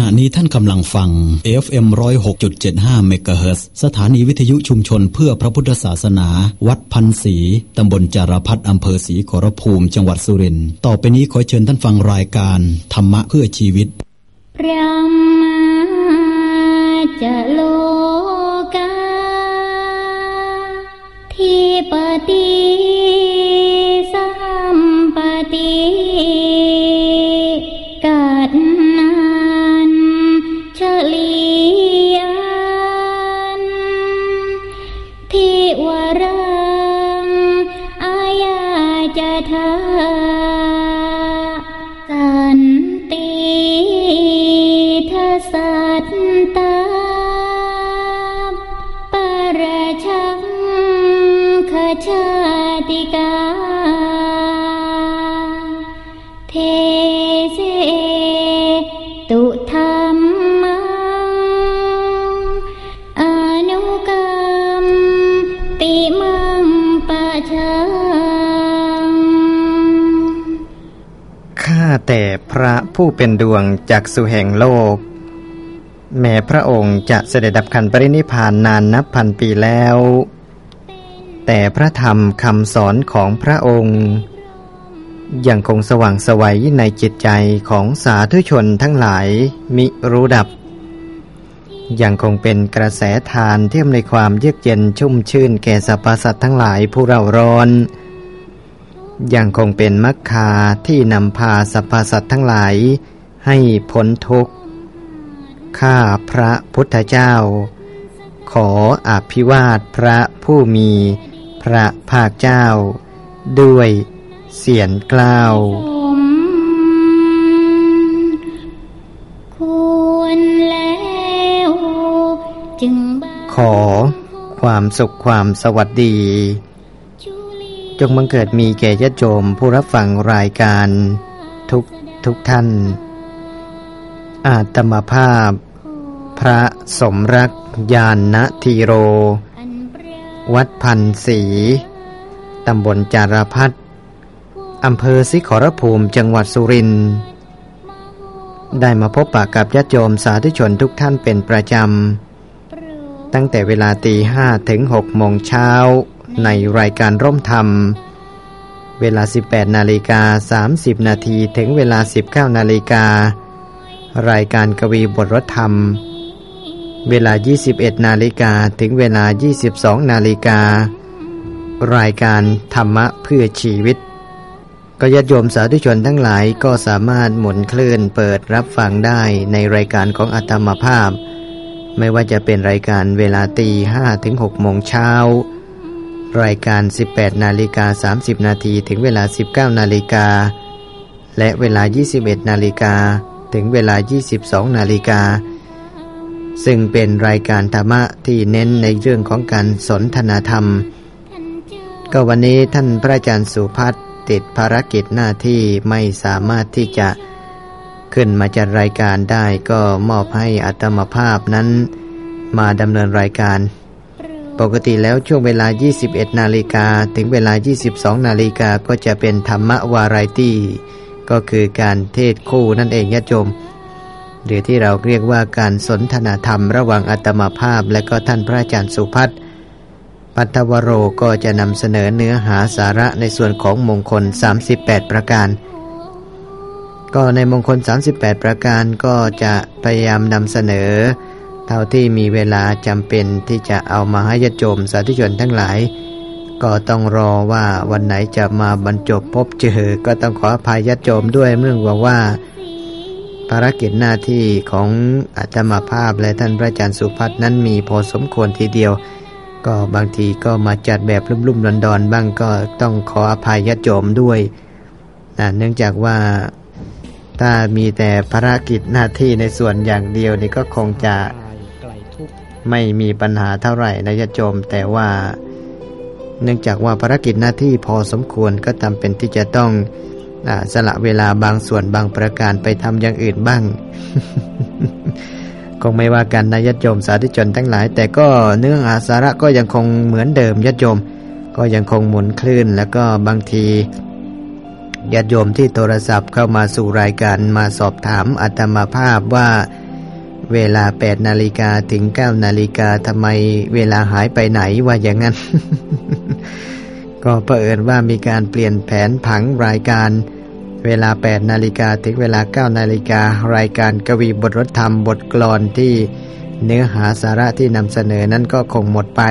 ณะนี้ท่านกำลังฟัง FM 106.75เมกะเฮิรตสถานีวิทยุชุมชนเพื่อพระพุทธศาสนา วัดพันศรีตำบลจารพัฒอำเภอศรีขอรภูมิ จังหวัดสุรินทร์ต่อไปนี้ขอเชิญท่านฟังรายการ ธรรมะเพื่อชีวิตพระมาจะโลกาทีปฏิ แต่พระผู้เป็นดวงจากสุแห่งโลก แม้พระองค์จะเสด็จดับขันปรินิพานนานนับพันปีแล้ว แต่พระธรรมคำสอนของพระองค์ ยังคงสว่างสวัยในจิตใจของสาธุชนทั้งหลายมิรู้ดับ ยังคงเป็นกระแสทานเที่อำนความเยือกเย็นชุ่มชื่นแก่สรรพสัตว์ทั้งหลายผู้เราร้อน ยังคงเป็นมัคคาที่นำพาสรรพสัตว์ทั้งหลายให้พ้นทุกข์ ข้าพระพุทธเจ้า ขออภิวาทพระผู้มีพระภาคเจ้า ด้วยเสียงกล่าวสมควรแล้วจึงบังขอความสุขความสวัสดีจุลี จงบังเกิดมีแก่ญาติโยมผู้รับฟังรายการทุกทุกท่าน อาตมาภาพ พระสมรักยานนทีโร วัดพันศรีตำบลจารพัฒอำเภอสิขรภูมิจังหวัดสุรินทร์ได้มาพบปะกับญาติโยมสาธุชนทุกท่านเป็นประจำ ตั้งแต่เวลาตีห้าถึง6โมงเช้า ในรายการร่มธรรม เวลา 18 นาฬิกา 30 นาทีถึงเวลา 19 นาฬิกา รายการกวีบทรธรรม เวลา 21 นาฬิกาถึงเวลา 22 นาฬิกา รายการธรรมะเพื่อชีวิต ก็ญาติโยมสาธุชนทั้งหลายก็สามารถหมุนคลื่นเปิดรับฟังได้ในรายการของอัตมภาพ ไม่ว่าจะเป็นรายการเวลาตีห้ถึง6โมงเช้า รายการ 18 นาฬิกา 30 นาทีถึงเวลา 19 นาฬิกา และเวลา 21 นาฬิกา ถึงเวลา 22 นาฬิกา ซึ่งเป็นรายการธรรมะที่เน้นในเรื่องของการสนทนาธรรม ก็วันนี้ท่านพระอาจารย์สุพัฒติดภารกิจหน้าที่ไม่สามารถที่จะขึ้นมาจัดรายการได้ก็มอบให้อัตมภาพนั้นมาดำเนินรายการ ปกติแล้วช่วงเวลา 21 นาฬิกาถึงเวลา 22 นาฬิกาก็จะเป็นธรรมวาไรตี้ ก็คือการเทศคู่นั่นเองญาติโยมหรือที่เราเรียกว่าการสนทนาธรรมระหว่างอัตมาภาพและก็ท่านพระอาจารย์สุพัฒน์ปัทวโรก็จะนำเสนอเนื้อหาสาระในส่วนของมงคล 38 ประการ ก็ในมงคล 38 ประการก็จะพยายามนำเสนอ เท่าที่มีเวลาจำเป็นที่จะเอามาให้ญาติโยมสาธุชนทั้งหลาย ก็ต้องรอว่าวันไหนจะมาบรรจบพบเจอก็ต้องขออภัยญาติโยมด้วยเนื่องจาว่าภารกิจหน้าที่ของอาตมาภาพและท่านพระอาจารย์สุพัฒน์นั้นมีพอสมควรทีเดียว ก็บางทีก็มาจัดแบบลุ่มๆดอนๆบ้างก็ต้องขออภัยญาติโยมด้วยนะเนื่องจากว่าถ้ามีแต่ภารกิจหน้าที่ในส่วนอย่างเดียวนี่ก็คงจะ ไม่มีปัญหาเท่าไหร่นะญาติโยมแต่ว่า เนื่องจากว่าภารกิจหน้าที่พอสมควรก็จำเป็นที่จะต้องอสละเวลาบางส่วนบางประการไปทำอย่างอื่นบ้าง คงไม่ว่ากันนะญาติโยมสาธุชนทั้งหลาย แต่ก็เนื้อหาสาระก็ยังคงเหมือนเดิมญาติโยม ก็ยังคงหมุนคลื่นแล้วก็บางทีญาติโยมที่โทรศัพท์เข้ามาสู่รายการมาสอบถามอาตมาภาพว่า เวลา8นาฬิกาถึง9นาฬิกาทำไมเวลาหายไปไหนว่าอย่างนั้น ก็เผอิญว่ามีการเปลี่ยนแผนผังรายการ เวลา8นาฬิกาถึงเวลา9นาฬิการายการกวีบทรธรรมบทกลอนที่เนื้อหาสาระที่นำเสนอนั้นก็คงหมดไป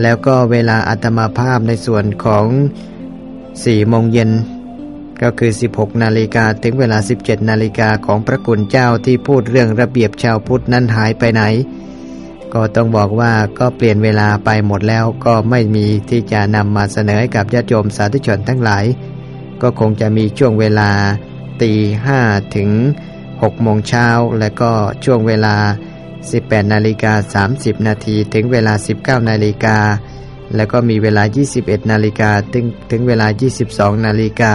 แล้วก็เวลาอัตมาภาพในส่วนของ4โมงเย็น ก็คือ 16 นาฬิกาถึงเวลา 17 นาฬิกาของพระกุณเจ้าที่พูดเรื่องระเบียบชาวพุทธนั้นหายไปไหน ก็ต้องบอกว่าก็เปลี่ยนเวลาไปหมดแล้วก็ไม่มีที่จะนำมาเสนอให้กับญาติโยมสาธุชนทั้งหลาย ก็คงจะมีช่วงเวลาตีห้าถึง6โมงเช้าและก็ช่วงเวลา 18 นาฬิกา 30 นาทีถึงเวลา 19 นาฬิกาแล้วก็มีเวลา 21 นาฬิกาถึงถึงเวลา 22 นาฬิกา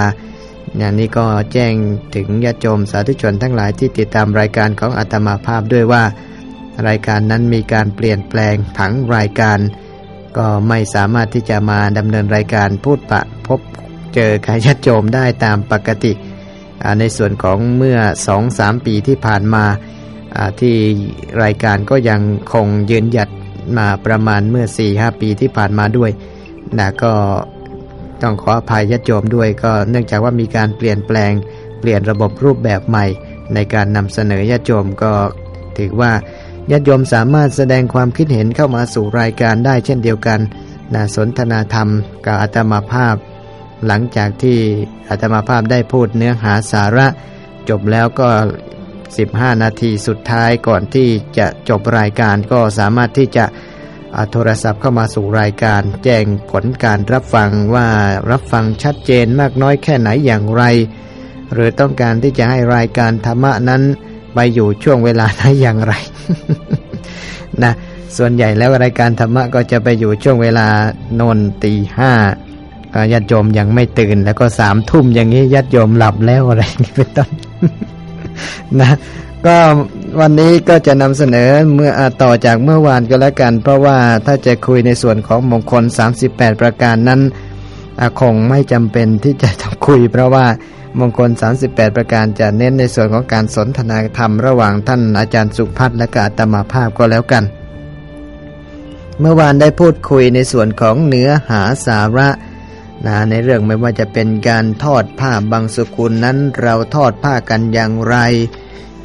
อย่างนี้ก็แจ้งถึงญาติโยมสาธุชนทั้งหลายที่ติดตามรายการของอาตมาภาพด้วยว่า รายการนั้นมีการเปลี่ยนแปลงผังรายการ ก็ไม่สามารถที่จะมาดำเนินรายการพูดปะพบเจอกับญาติโยมได้ตามปกติ ในส่วนของเมื่อสองสามปีที่ผ่านมาที่รายการก็ยังคงยืนหยัดมาประมาณเมื่อ4าปีที่ผ่านมาด้วยนะก็ ต้องขออภัยญาติโยมด้วยก็เนื่องจากว่ามีการเปลี่ยนแปลง เปลี่ยนระบบรูปแบบใหม่ ในการนำเสนอญาติโยมก็ ถือว่าญาติโยมสามารถแสดงความคิดเห็นเข้ามาสู่รายการได้เช่นเดียวกันนะสนทนาธรรมกับอาตมาภาพ หลังจากที่อาตมาภาพได้พูดเนื้อหาสาระ จบแล้วก็ 15 นาทีสุดท้ายก่อนที่จะจบรายการก็สามารถที่จะ โทรศัพท์เข้ามาสู่รายการ แจ้งผลการรับฟังว่ารับฟังชัดเจนมากน้อยแค่ไหนอย่างไร หรือต้องการที่จะให้รายการธรรมะนั้น ไปอยู่ช่วงเวลาไหนอย่างไรนะส่วนใหญ่แล้วรายการธรรมะก็จะไปอยู่ช่วงเวลานนตีห้าญาติโยมยังไม่ตื่น แล้วก็สามทุ่มอย่างนี้ญาติโยมหลับแล้วอะไรเป็นต้นนะ ก็วันนี้ก็จะนำเสนอเมื่อต่อจากเมื่อวานก็แล้วกัน เพราะว่าถ้าจะคุยในส่วนของมงคล 38 ประการนั้นคงไม่จำเป็นที่จะต้องคุย เพราะว่ามงคล 38 ประการจะเน้นในส่วนของการสนทนาธรรมระหว่างท่านอาจารย์สุพัฒน์และกาตมาภาพก็แล้วกัน เมื่อวานได้พูดคุยในส่วนของเนื้อหาสาระนะในเรื่องไม่ว่าจะเป็นการทอดผ้าบางสกุลนั้นเราทอดผ้ากันอย่างไร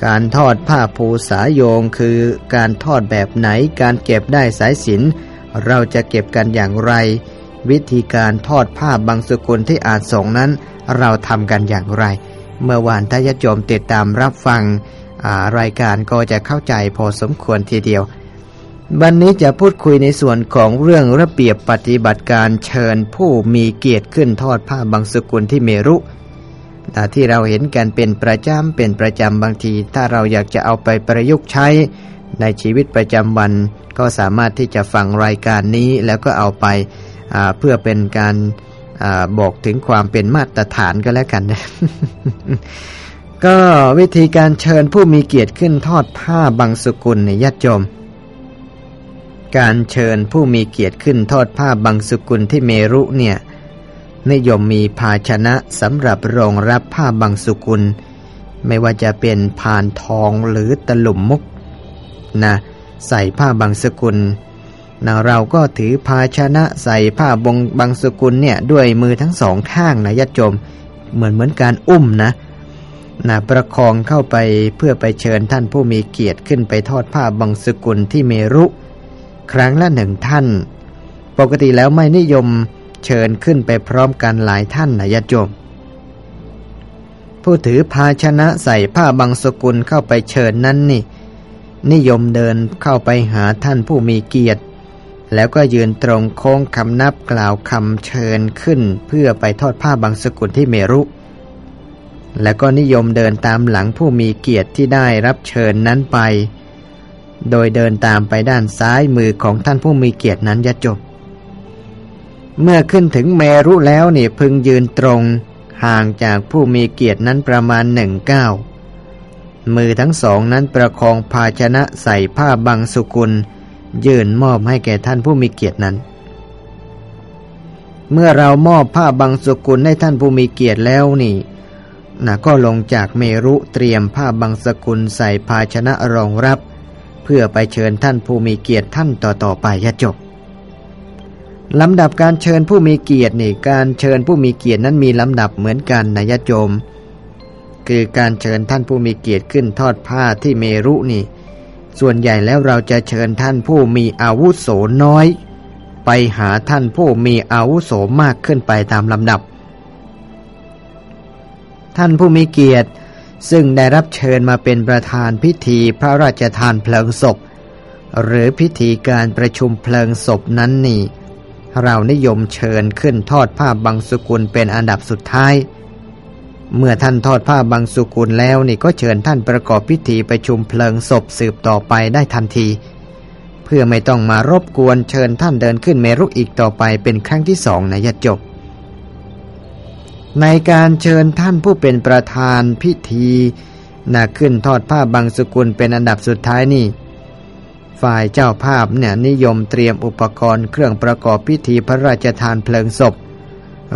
การทอดผ้าภูสาโยงคือการทอดแบบไหนการเก็บได้สายสินเราจะเก็บกันอย่างไร วิธีการทอดผ้าบางสกุลที่อาจส่งนั้น เราทำกันอย่างไร เมื่อวานทายโยมติดตามรับฟังรายการก็จะเข้าใจพอสมควรทีเดียว วันนี้จะพูดคุยในส่วนของเรื่องระเบียบปฏิบัติการเชิญผู้มีเกียรติขึ้นทอดผ้าบางสกุลที่เมรุ ที่เราเห็นกันเป็นประจำเป็นประจำบางที ถ้าเราอยากจะเอาไปประยุกต์ใช้ในชีวิตประจำวัน ก็สามารถที่จะฟังรายการนี้แล้วก็เอาไปเพื่อเป็นการบอกถึงความเป็นมาตรฐานก็แล้วกันนะก็วิธีการเชิญผู้มีเกียรติขึ้นทอดผ้าบางสกุลในญาติโยม การเชิญผู้มีเกียรติขึ้นทอดผ้าบางสกุลที่เมรุเนี่ย นิยมมีภาชนะสำหรับรองรับผ้าบางสุกุล ไม่ว่าจะเป็นพานทองหรือตลุ่มมุกนะใส่ผ้าบางสกุลนะเราก็ถือภาชนะใส่ผ้าบงบางสกุลเนี่ยด้วยมือทั้งสองข้างนะยัดจมเหมือนเหมือนการอุ้มนะนะประคองเข้าไปเพื่อไปเชิญท่านผู้มีเกียรติขึ้นไปทอดผ้าบางสกุลที่เมรุ ครั้งละหนึ่งท่าน ปกติแล้วไม่นิยม เชิญขึ้นไปพร้อมกันหลายท่านนะญาติโยม ผู้ถือภาชนะใส่ผ้าบางสกุลเข้าไปเชิญนั้นนี่ นิยมเดินเข้าไปหาท่านผู้มีเกียรติ แล้วก็ยืนตรงโค้งคำนับกล่าวคำเชิญขึ้น เพื่อไปทอดผ้าบางสกุลที่เมรุแล้วก็นิยมเดินตามหลังผู้มีเกียรติที่ได้รับเชิญนั้นไป โดยเดินตามไปด้านซ้ายมือของท่านผู้มีเกียรตินั้นยะจบ เมื่อขึ้นถึงเมรุแล้วนี่พึงยืนตรง ห่างจากผู้มีเกียรตินั้นประมาณหนึ่งเก้ามือทั้งสองนั้นประคองภาชนะใส่ผ้าบางสุกุล ยื่นมอบให้แก่ท่านผู้มีเกียรตินั้น เมื่อเรามอบผ้าบางสุกุลให้ท่านผู้มีเกียรติแล้วนี่นะก็ลงจากเมรุเตรียมผ้าบางสกุลใส่ภาชนะรองรับ เพื่อไปเชิญท่านผู้มีเกียรติท่านต่อๆไปยะจบ ลำดับการเชิญผู้มีเกียรตินี่การเชิญผู้มีเกียรตินั้นมีลำดับเหมือนกันนะยะโจม คือการเชิญท่านผู้มีเกียรติขึ้นทอดผ้าที่เมรุนี่ ส่วนใหญ่แล้วเราจะเชิญท่านผู้มีอาวุโสน้อย ไปหาท่านผู้มีอาวุโสมากขึ้นไปตามลำดับ ท่านผู้มีเกียรติซึ่งได้รับเชิญมาเป็นประธานพิธีพระราชทานเพลิงศพ หรือพิธีการประชุมเพลิงศพนั้นนี่ เรานิยมเชิญขึ้นทอดผ้าบางสุกุลเป็นอันดับสุดท้าย เมื่อท่านทอดผ้าบางสุกุลแล้วนี่ก็เชิญท่านประกอบพิธีประชุมเพลิงศพสืบต่อไปได้ทันที เพื่อไม่ต้องมารบกวนเชิญท่านเดินขึ้นเมรุอีกต่อไปเป็นครั้งที่สองนะยะจบ ในการเชิญท่านผู้เป็นประธานพิธีนาขึ้นทอดผ้าบางสุกุลเป็นอันดับสุดท้ายนี่ ฝ่ายเจ้าภาพเนี่ยนิยมเตรียมอุปกรณ์เครื่องประกอบพิธีพระราชทานเพลิงศพ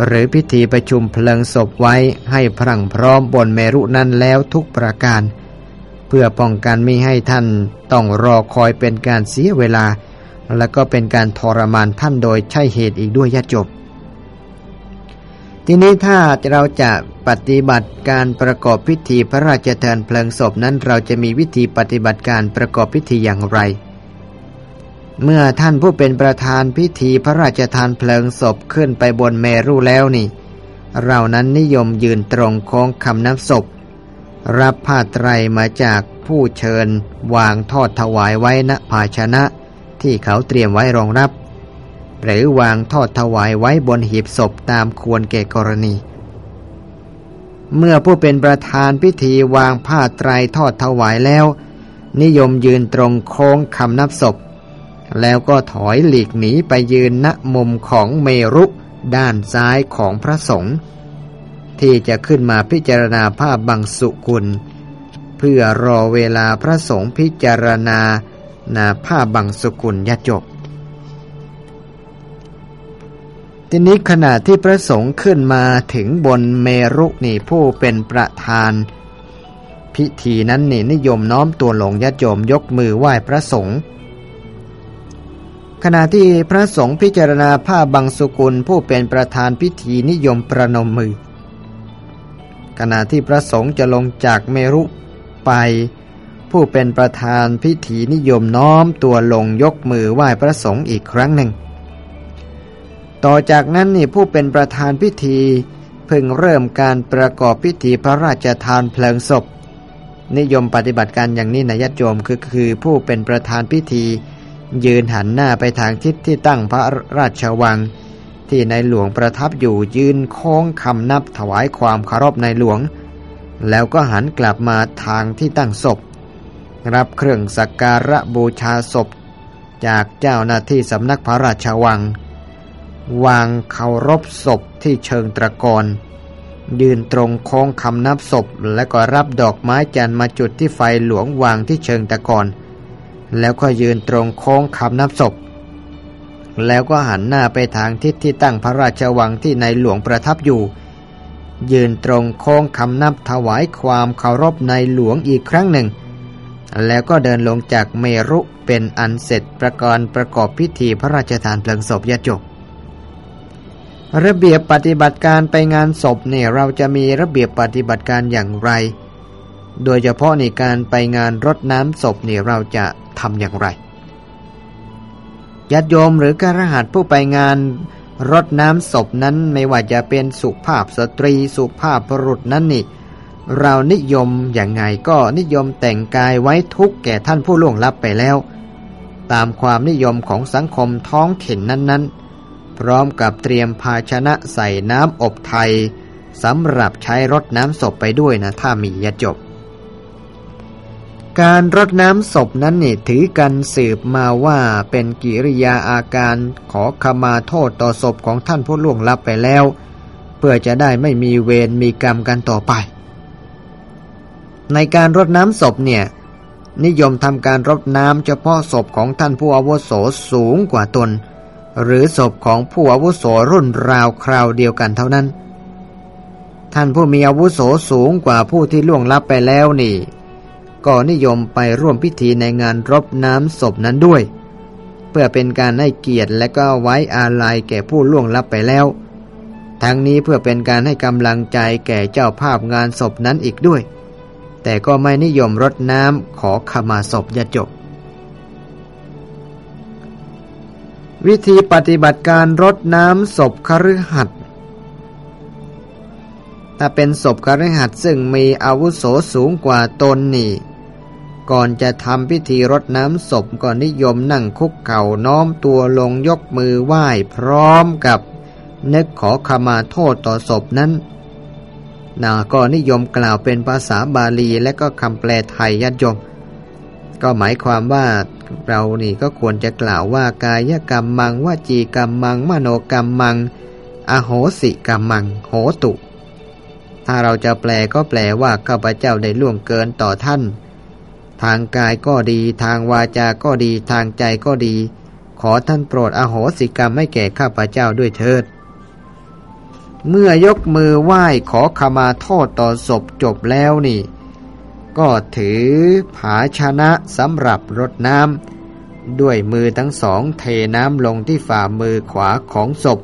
หรือพิธีประชุมเพลิงศพไว้ให้พรั่งพร้อมบนเมรุนั้นแล้วทุกประการ เพื่อป้องกันไม่ให้ท่านต้องรอคอยเป็นการเสียเวลา และก็เป็นการทรมานท่านโดยใช่เหตุอีกด้วยยะจบ ทีนี้ถ้าเราจะปฏิบัติการประกอบพิธีพระราชทานเพลิงศพนั้นเราจะมีวิธีปฏิบัติการประกอบพิธีอย่างไร เมื่อท่านผู้เป็นประธานพิธีพระราชทานเพลิงศพขึ้นไปบนเมรุแล้วนี่ เรานั้นนิยมยืนตรงโค้งคำนับศพ รับผ้าไตรมาจากผู้เชิญวางทอดถวายไว้ณภาชนะที่เขาเตรียมไว้รองรับ หรือวางทอดถวายไว้บนหีบศพตามควรแก่กรณี เมื่อผู้เป็นประธานพิธีวางผ้าไตรทอดถวายแล้ว นิยมยืนตรงโค้งคำนับศพ แล้วก็ถอยหลีกหนีไปยืนณมุมของเมรุด้านซ้ายของพระสงฆ์ที่จะขึ้นมาพิจารณาภาพบังสุกุล เพื่อรอเวลาพระสงฆ์พิจารณานาผ้าบังสุกุลยจบ ทีนี้ขณะที่พระสงฆ์ขึ้นมาถึงบนเมรุนี่ผู้เป็นประธาน พิธีนั้นนี่นิยมน้อมตัวหลงยะโยมยกมือไหว้พระสงฆ์ ขณะที่พระสงฆ์พิจารณาผ้าบางสุกุลผู้เป็นประธานพิธีนิยมประนมมือ ขณะที่พระสงฆ์จะลงจากเมรุไป ผู้เป็นประธานพิธีนิยมน้อมตัวลงยกมือไหว้พระสงฆ์อีกครั้งหนึ่ง ต่อจากนั้นนี่ผู้เป็นประธานพิธีเพิ่งเริ่มการประกอบพิธีพระราชทานเพลิงศพ นิยมปฏิบัติการอย่างนี้นะยัดโยมคือคือผู้เป็นประธานพิธี ยืนหันหน้าไปทางทิศที่ตั้งพระราชวัง ที่ในหลวงประทับอยู่ยืนโค้งคำนับถวายความเคารพในหลวง แล้วก็หันกลับมาทางที่ตั้งศพ รับเครื่องสักการะบูชาศพ จากเจ้าหน้าที่สำนักพระราชวัง วางเคารพศพที่เชิงตะกอนยืนตรงโค้งคำนับศพ และก็รับดอกไม้จันทร์มาจุดที่ไฟหลวงวางที่เชิงตะกอน แล้วก็ยืนตรงโค้งคำนับศพ แล้วก็หันหน้าไปทางทิศที่ตั้งพระราชวังที่ในหลวงประทับอยู่ ยืนตรงโค้งคำนับถวายความเคารพในหลวงอีกครั้งหนึ่ง แล้วก็เดินลงจากเมรุเป็นอันเสร็จประกอบประกอบพิธีพระราชทานเพลิงศพยจบระเบียบปฏิบัติการไปงานศพเนี่ยเราจะมีระเบียบปฏิบัติการอย่างไร โดยเฉพาะในการไปงานรดน้ำศพเนี่ยเราจะ ทำอย่างไรญาติโยมหรือกระหัสผู้ไปงานรดน้ำศพนั้นไม่ว่าจะเป็นสุภาพสตรีสุภาพบุรุษนั้นนี่ เรานิยมอย่างไงก็นิยมแต่งกายไว้ทุกแก่ท่านผู้ล่วงลับไปแล้ว ตามความนิยมของสังคมท้องถิ่นนั้นๆ พร้อมกับเตรียมภาชนะใส่น้ำอบไทยสำหรับใช้รดน้ำศพไปด้วยนะถ้ามียาจบ การรดน้ำศพนั้นนี่ถือกันสืบมาว่าเป็นกิริยาอาการขอขมาโทษต่อศพของท่านผู้ล่วงลับไปแล้ว เพื่อจะได้ไม่มีเวรมีกรรมกันต่อไป ในการรดน้ำศพเนี่ยนิยมทำการรดน้ำเฉพาะศพของท่านผู้อาวุโสสูงกว่าตน หรือศพของผู้อาวุโสรุ่นราวคราวเดียวกันเท่านั้น ท่านผู้มีอาวุโสสูงกว่าผู้ที่ล่วงลับไปแล้วนี่ ก็นิยมไปร่วมพิธีในงานรบน้ำศพนั้นด้วย เพื่อเป็นการให้เกียรติและก็ไว้อาลัยแก่ผู้ล่วงลับไปแล้ว ทั้งนี้เพื่อเป็นการให้กำลังใจแก่เจ้าภาพงานศพนั้นอีกด้วย แต่ก็ไม่นิยมรดน้ำขอขมาศพยาจบวิธีปฏิบัติการรดน้ำศพคฤหัสถถ้าเป็นศพคฤหัสซึ่งมีอาวุโสสูงกว่าตนนี่ ก่อนจะทำพิธีรดน้ำศพก็นิยมนั่งคุกเข่าน้อมตัวลงยกมือไหว้พร้อมกับ นึกขอขมาโทษต่อศพนั้นนาก็นิยมกล่าวเป็นภาษาบาลีและก็คำแปลไทยยัดยม ก็หมายความว่าเรานี่ก็ควรจะกล่าวว่ากายกรรมมังวจีกรรมมัง มโนกรรมมัง อโหสิกรรมมัง โหตุ ถ้าเราจะแปลก็แปลว่าข้าพเจ้าได้ล่วงเกินต่อท่าน ทางกายก็ดี ทางวาจาก็ดี ทางใจก็ดี ขอท่านโปรดอโหสิกรรมให้แก่ข้าพเจ้าด้วยเถิด เมื่อยกมือไหว้ขอขมาโทษต่อศพจบแล้วนี่ ก็ถือผาชนะสำหรับรดน้ำด้วยมือทั้งสองเทน้ำลงที่ฝ่ามือขวาของศพ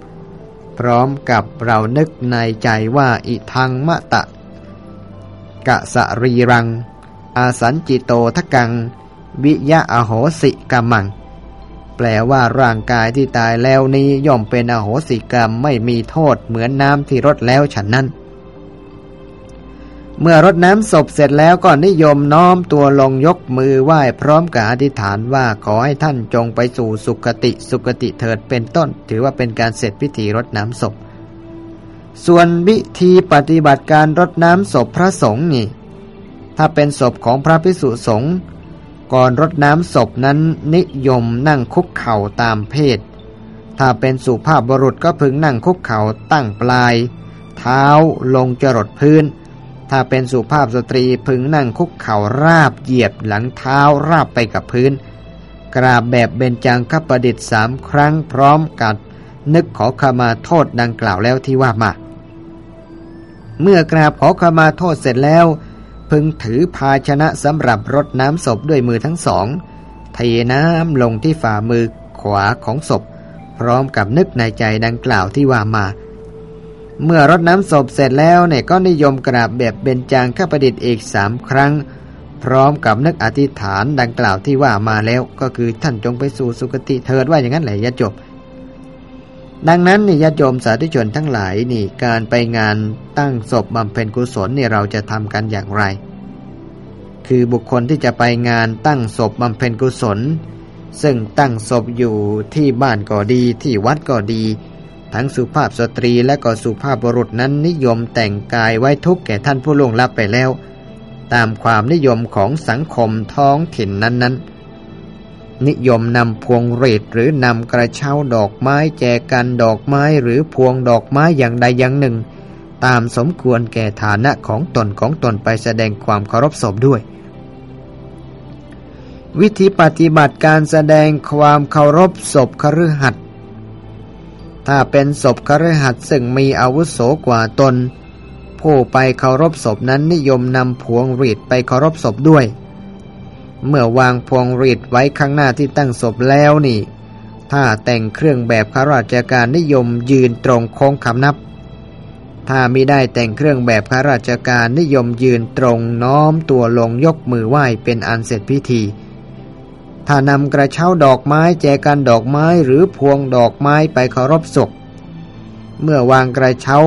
พร้อมกับเรานึกในใจว่าอิทังมะตะกะสรีรัง อาสันจิโตทกัง วิยะอโหสิกรรมัง แปลว่าร่างกายที่ตายแล้วนี้ย่อมเป็นอโหสิกรรมไม่มีโทษเหมือนน้ำที่รดแล้วฉันนั้น เมื่อรดน้ำศพเสร็จแล้วก็นิยมน้อมตัวลงยกมือไหว้พร้อมกับอธิษฐานว่าขอให้ท่านจงไปสู่สุคติสุคติเถิดเป็นต้น ถือว่าเป็นการเสร็จพิธีรดน้ำศพส่วนวิธีปฏิบัติการรดน้ำศพพระสงฆ์นี่ ถ้าเป็นศพของพระพิสุสงฆ์ก่อนรดน้ำศพนั้นนิยมนั่งคุกเข่าตามเพศ ถ้าเป็นสุภาพบุรุษก็พึงนั่งคุกเข่าตั้งปลาย เท้าลงจรดพื้น ถ้าเป็นสุภาพสตรีพึงนั่งคุกเข่าราบเหยียบหลังเท้าราบไปกับพื้น กราบแบบเบญจังคประดิษฐ์สามครั้งพร้อมกับนึกขอขมาโทษดังกล่าวแล้วที่ว่ามา เมื่อกราบขอขมาโทษเสร็จแล้ว พึงถือภาชนะสำหรับรดน้ำศพด้วยมือทั้งสองเทน้ำลงที่ฝ่ามือขวาของศพ พร้อมกับนึกในใจดังกล่าวที่ว่ามา เมื่อรดน้ำศพเสร็จแล้วเนี่ยก็นิยมกราบแบบเบญจางข้าประดิษฐ์อีกสามครั้ง พร้อมกับนึกอธิษฐานดังกล่าวที่ว่ามาแล้ว ก็คือท่านจงไปสู่สุคติเถิดว่าอย่างนั้นแหละยะจบ ดังนั้นนี่ญาติโยมสาธุชนทั้งหลายนี่การไปงานตั้งศพบำเพ็ญกุศลนี่เราจะทำกันอย่างไร คือบุคคลที่จะไปงานตั้งศพบำเพ็ญกุศล ซึ่งตั้งศพอยู่ที่บ้านก็ดีที่วัดก็ดี ทั้งสุภาพสตรีและก็สุภาพบุรุษนั้นนิยมแต่งกายไว้ทุกแก่ท่านผู้ล่วงลับไปแล้ว ตามความนิยมของสังคมท้องถิ่นนั้นๆ นิยมนำพวงเรดหรือนำกระเช้าดอกไม้แจกันดอกไม้หรือพวงดอกไม้อย่างใดอย่างหนึ่ง ตามสมควรแก่ฐานะของตนของตนไปแสดงความเคารพศพด้วย วิธีปฏิบัติการแสดงความเคารพศพคฤหัสถถ้าเป็นศพคฤหัสถ์ซึ่งมีอาวุโสกว่าตน ผู้ไปเคารพศพนั้นนิยมนำพวงหรีดไปเคารพศพด้วย เมื่อวางพวงรีดไว้ข้างหน้าที่ตั้งศพแล้วนี่ ถ้าแต่งเครื่องแบบข้าราชการนิยมยืนตรงโค้งคำนับ ถ้ามิได้แต่งเครื่องแบบข้าราชการนิยมยืนตรงน้อมตัวลงยกมือไหว้เป็นอันเสร็จพิธี ถ้านำกระเช้าดอกไม้แจกันดอกไม้หรือพวงดอกไม้ไปเคารพศพ เมื่อวางกระเช้า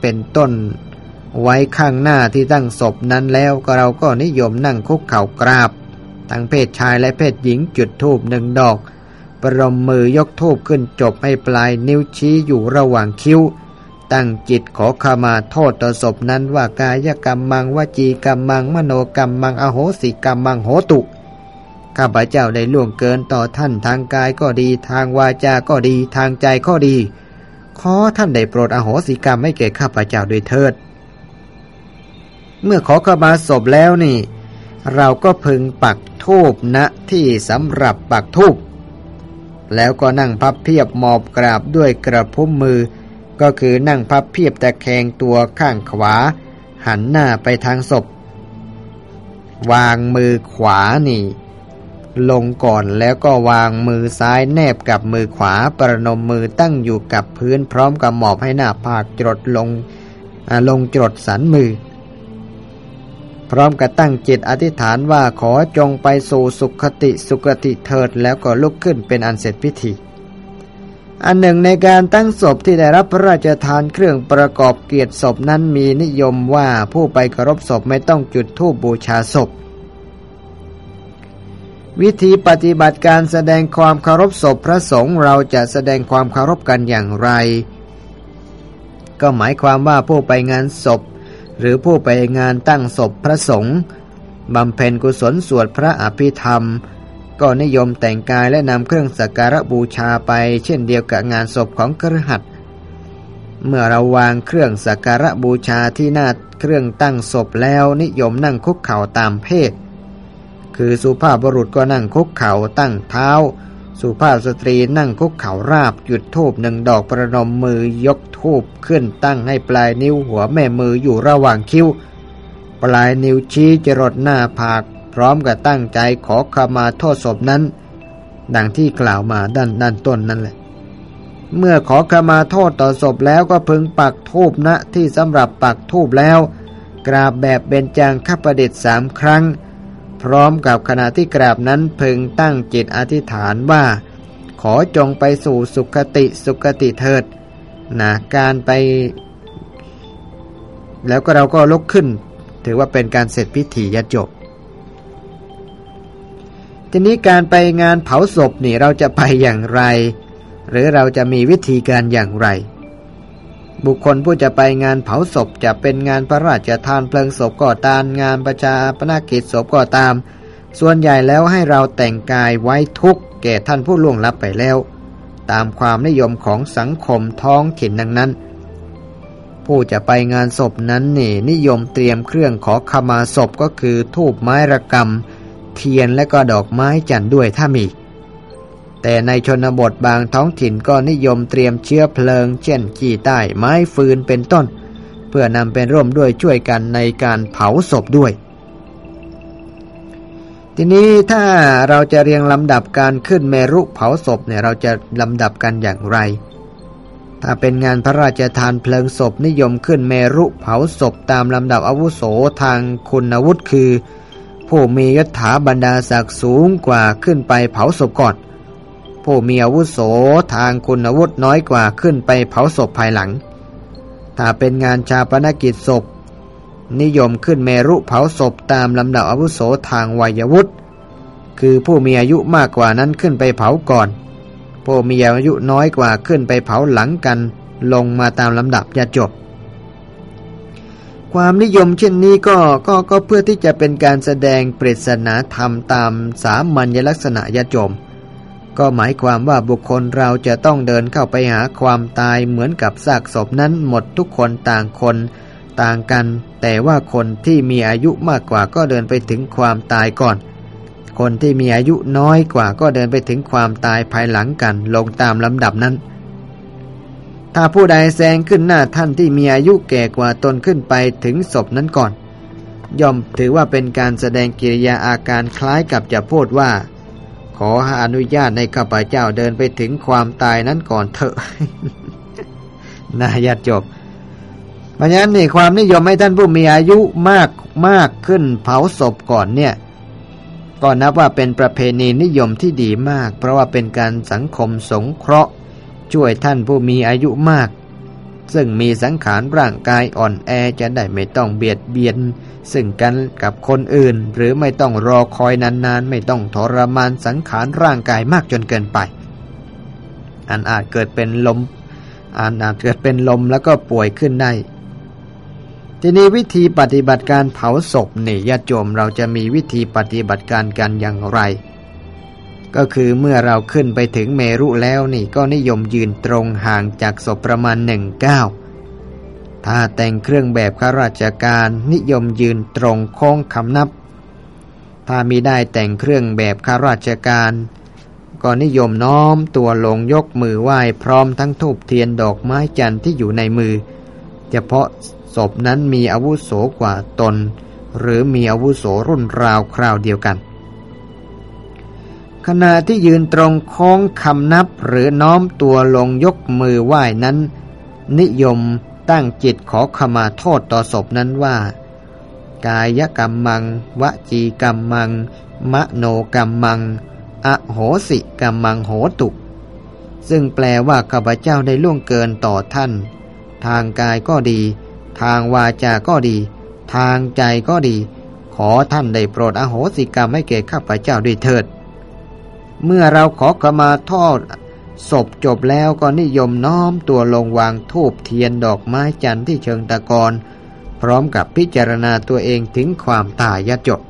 เป็นต้นไว้ข้างหน้าที่ตั้งศพนั้นแล้วก็เราก็นิยมนั่งคุกเข่ากราบ ทั้งเพศชายและเพศหญิงจุดธูปหนึ่งดอก ประมมือยกธูปขึ้นจบให้ปลายนิ้วชี้อยู่ระหว่างคิ้ว ตั้งจิตขอขมาโทษต่อศพนั้นว่ากายกรรมมังวจีกรรมมังมโนกรรมมังอโหสิกรรมมังโหตุข้าพเจ้าได้ล่วงเกินต่อท่านทางกายก็ดี ทางวาจาก็ดีทางใจก็ดี ขอท่านได้โปรดอโหสิกรรมให้แก่ข้าพเจ้าด้วยเถิด เมื่อขอขมาศพแล้วนี่ เราก็พึงปักทูบณที่สำหรับปักทูบแล้วก็นั่งพับเพียบหมอบกราบด้วยกระพุ้มมือ ก็คือนั่งพับเพียบแต่แคงตัวข้างขวา หันหน้าไปทางศพ วางมือขวานี่ ลงก่อนแล้วก็วางมือซ้ายแนบกับมือขวาประนมมือตั้งอยู่กับพื้นพร้อมกับหมอบให้หน้าผากจดลงลงจดสันมือ ร้อมกับตั้งจิตอธิษฐานว่าขอจงไปสู่สุขติสุขติเถิดแล้วก็ลุกขึ้นเป็นอันเสร็จพิธี อันหนึ่งในการตั้งศพที่ได้รับพระราชทานเครื่องประกอบเกียรติศพนั้นมีนิยมว่าผู้ไปเคารพศพไม่ต้องจุดธูปบูชาศพวิธีปฏิบัติการแสดงความเคารพศพพระสงฆ์เราจะแสดงความเคารพกันอย่างไร ก็หมายความว่าผู้ไปงานศพ หรือผู้ไปงานตั้งศพพระสงฆ์บำเพ็ญกุศลสวดพระอภิธรรม ก็นิยมแต่งกายและนำเครื่องสักการะบูชาไป เช่นเดียวกับงานศพของครหัสเมื่อเราวางเครื่องสักการะบูชาที่หน้าเครื่องตั้งศพแล้วนิยมนั่งคุกเข่าตามเพศ คือสุภาพบุรุษก็นั่งคุกเข่าตั้งเท้า สุภาพสตรีนั่งคุกเข่าราบหยุดทูบหนึ่งดอกประนมมือยกทูบขึ้นตั้งให้ปลายนิ้วหัวแม่มืออยู่ระหว่างคิ้ว ปลายนิ้วชี้จรดหน้าผาก พร้อมกับตั้งใจขอขมาโทษศพนั้น ดังที่กล่าวมาด้านด้านต้นนั่นแหละ เมื่อขอขมาโทษต่อศพแล้วก็พึงปักทูบณที่สำหรับปักทูบแล้ว กราบแบบเบญจางคประดิษฐ์สามครั้ง พร้อมกับขณะที่กราบนั้นพึงตั้งจิตอธิษฐานว่า ขอจงไปสู่สุขติสุขติเถิดนะการไป แล้วก็เราก็ลุกขึ้น ถือว่าเป็นการเสร็จพิธียจบ ทีนี้การไปงานเผาศพนี่เราจะไปอย่างไร หรือเราจะมีวิธีการอย่างไร บุคคลผู้จะไปงานเผาศพจะเป็นงานพระราชทานเพลิงศพก็ตาม งานประชาปนากิจศพก็ตาม ส่วนใหญ่แล้วให้เราแต่งกายไว้ทุกแก่ท่านผู้ล่วงลับไปแล้ว ตามความนิยมของสังคมท้องถิ่นดังนั้น ผู้จะไปงานศพนั้นนี่นิยมเตรียมเครื่องขอขมาศพก็คือทูบไม้ระกำเทียนและก็ดอกไม้จันทร์ด้วยถ้ามี แต่ในชนบทบางท้องถิ่นก็นิยมเตรียมเชื้อเพลิง เช่นขี้ใต้ไม้ฟืนเป็นต้น เพื่อนำเป็นร่วมด้วยช่วยกันในการเผาศพด้วย ทีนี้ถ้าเราจะเรียงลำดับการขึ้นเมรุเผาศพเนี่ยเราจะลำดับกันอย่างไร ถ้าเป็นงานพระราชทานเพลิงศพนิยมขึ้นเมรุเผาศพตามลำดับอาวุโสทางคุณวุฒิคือ ผู้มียศถาบรรดาศักดิ์สูงกว่าขึ้นไปเผาศพก่อน ผู้มีอาวุโสทางคุณวุฒิน้อยกว่าขึ้นไปเผาศพภายหลัง ถ้าเป็นงานชาปนกิจศพ นิยมขึ้นเมรุเผาศพตามลำดับอาวุโสทางวัยวุฒิคือผู้มีอายุมากกว่านั้นขึ้นไปเผาก่อน ผู้มีอายุน้อยกว่าขึ้นไปเผาหลังกัน ลงมาตามลำดับจะจบ ความนิยมเช่นนี้ก็ก็ก็เพื่อที่จะเป็นการแสดงปริศนาธรรมตามสามัญลักษณะยาจม ก็หมายความว่าบุคคลเราจะต้องเดินเข้าไปหาความตายเหมือนกับซากศพนั้นหมดทุกคนต่างคนต่างกัน แต่ว่าคนที่มีอายุมากกว่าก็เดินไปถึงความตายก่อน คนที่มีอายุน้อยกว่าก็เดินไปถึงความตายภายหลังกัน ลงตามลำดับนั้น ถ้าผู้ใดแซงขึ้นหน้าท่านที่มีอายุแก่กว่าตนขึ้นไปถึงศพนั้นก่อน ย่อมถือว่าเป็นการแสดงกิริยาอาการคล้ายกับจะพูดว่า ขออนุญาตในข้าพเจ้าเดินไปถึงความตายนั้นก่อนเถอะนาญาติจบ เพราะฉะนั้นนี่ความนิยมให้ท่านผู้มีอายุมากมากขึ้นเผาศพก่อนเนี่ยก็นับว่าเป็นประเพณีนิยมที่ดีมาก เพราะว่าเป็นการสังคมสงเคราะห์ ช่วยท่านผู้มีอายุมาก ซึ่งมีสังขารร่างกายอ่อนแอจะได้ไม่ต้องเบียดเบียน ซึ่งกันกับคนอื่น หรือไม่ต้องรอคอยนานๆ ไม่ต้องทรมานสังขารร่างกายมากจนเกินไป อันอาจเกิดเป็นลมอันอาจเกิดเป็นลมแล้วก็ป่วยขึ้นได้ทีนี้วิธีปฏิบัติการเผาศพเนี่ญาติโยมเราจะมีวิธีปฏิบัติการกันอย่างไร ก็คือเมื่อเราขึ้นไปถึงเมรุแล้วนี่ก็นิยมยืนตรงห่างจากศพประมาณหนึ่งก้าวถ้าแต่งเครื่องแบบข้าราชการนิยมยืนตรงโค้งคำนับ ถ้ามีได้แต่งเครื่องแบบข้าราชการ ก็นิยมน้อมตัวลงยกมือไหว้พร้อมทั้งทูบเทียนดอกไม้จันทร์ที่อยู่ในมือ เฉพาะศพนั้นมีอาวุโสกว่าตน หรือมีอาวุโสรุ่นราวคราวเดียวกัน ขณะที่ยืนตรงโค้งคำนับหรือน้อมตัวลงยกมือไหว้นั้น นิยมตั้งจิตขอขมาโทษต่อศพนั้นว่า กายกรรมมัง วจีกรรมมัง มโนกรรมมัง อโหสิกรรมมังโหตุซึ่งแปลว่าข้าพเจ้าได้ล่วงเกินต่อท่าน ทางกายก็ดี ทางวาจาก็ดี ทางใจก็ดี ขอท่านได้โปรดอโหสิกรรมให้แก่ข้าพเจ้าด้วยเถิด เมื่อเราขอขมาโทษศพจบแล้วก็นิยมน้อมตัวลงวางทูบเทียนดอกไม้จันทร์ที่เชิงตะกอนพร้อมกับพิจารณาตัวเองถึงความตายยจบ